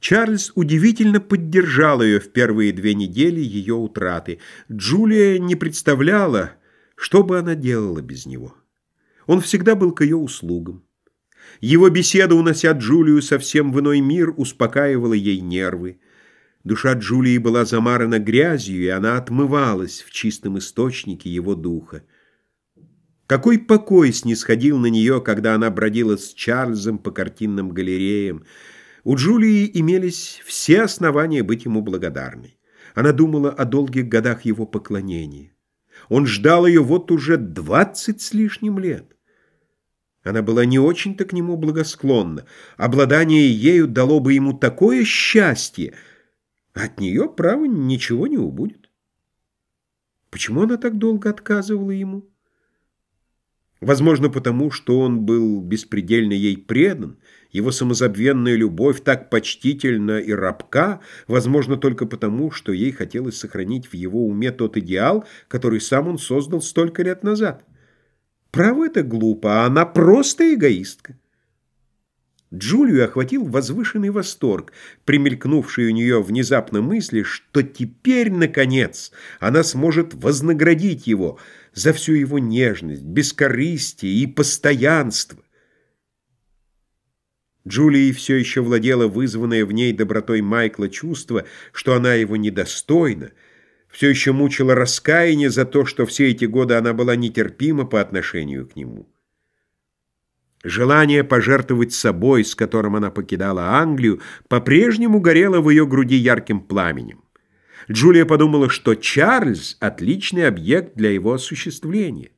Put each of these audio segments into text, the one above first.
Чарльз удивительно поддержал ее в первые две недели ее утраты. Джулия не представляла, что бы она делала без него. Он всегда был к ее услугам. Его беседа, унося Джулию совсем в иной мир, успокаивала ей нервы. Душа Джулии была замарана грязью, и она отмывалась в чистом источнике его духа. Какой покой снисходил на нее, когда она бродила с Чарльзом по картинным галереям. У Джулии имелись все основания быть ему благодарной. Она думала о долгих годах его поклонения. Он ждал ее вот уже двадцать с лишним лет. Она была не очень-то к нему благосклонна. Обладание ею дало бы ему такое счастье, от нее, право, ничего не убудет. Почему она так долго отказывала ему? Возможно, потому, что он был беспредельно ей предан, его самозабвенная любовь так почтительна и рабка, возможно, только потому, что ей хотелось сохранить в его уме тот идеал, который сам он создал столько лет назад. Право это глупо, а она просто эгоистка. Джулию охватил возвышенный восторг, примелькнувший у нее внезапно мысли, что теперь, наконец, она сможет вознаградить его за всю его нежность, бескорыстие и постоянство. Джулии все еще владела вызванное в ней добротой Майкла чувство, что она его недостойна, все еще мучила раскаяние за то, что все эти годы она была нетерпима по отношению к нему. Желание пожертвовать собой, с которым она покидала Англию, по-прежнему горело в ее груди ярким пламенем. Джулия подумала, что Чарльз — отличный объект для его осуществления.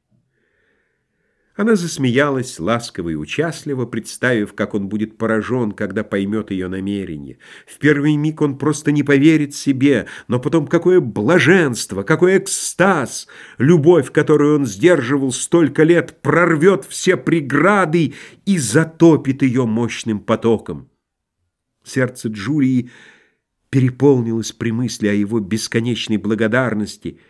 Она засмеялась ласково и участливо, представив, как он будет поражен, когда поймет ее намерение. В первый миг он просто не поверит себе, но потом какое блаженство, какой экстаз! Любовь, которую он сдерживал столько лет, прорвет все преграды и затопит ее мощным потоком. Сердце Джулии переполнилось при мысли о его бесконечной благодарности —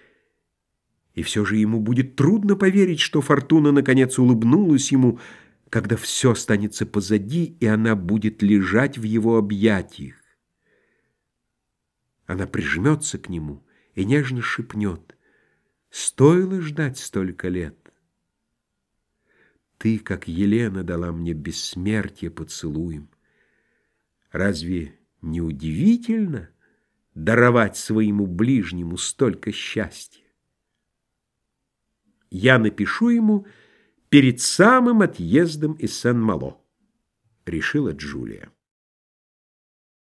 и все же ему будет трудно поверить, что Фортуна наконец улыбнулась ему, когда все останется позади, и она будет лежать в его объятиях. Она прижмется к нему и нежно шепнет. Стоило ждать столько лет. Ты, как Елена, дала мне бессмертие поцелуем. Разве не удивительно даровать своему ближнему столько счастья? Я напишу ему перед самым отъездом из Сен-Мало, решила Джулия.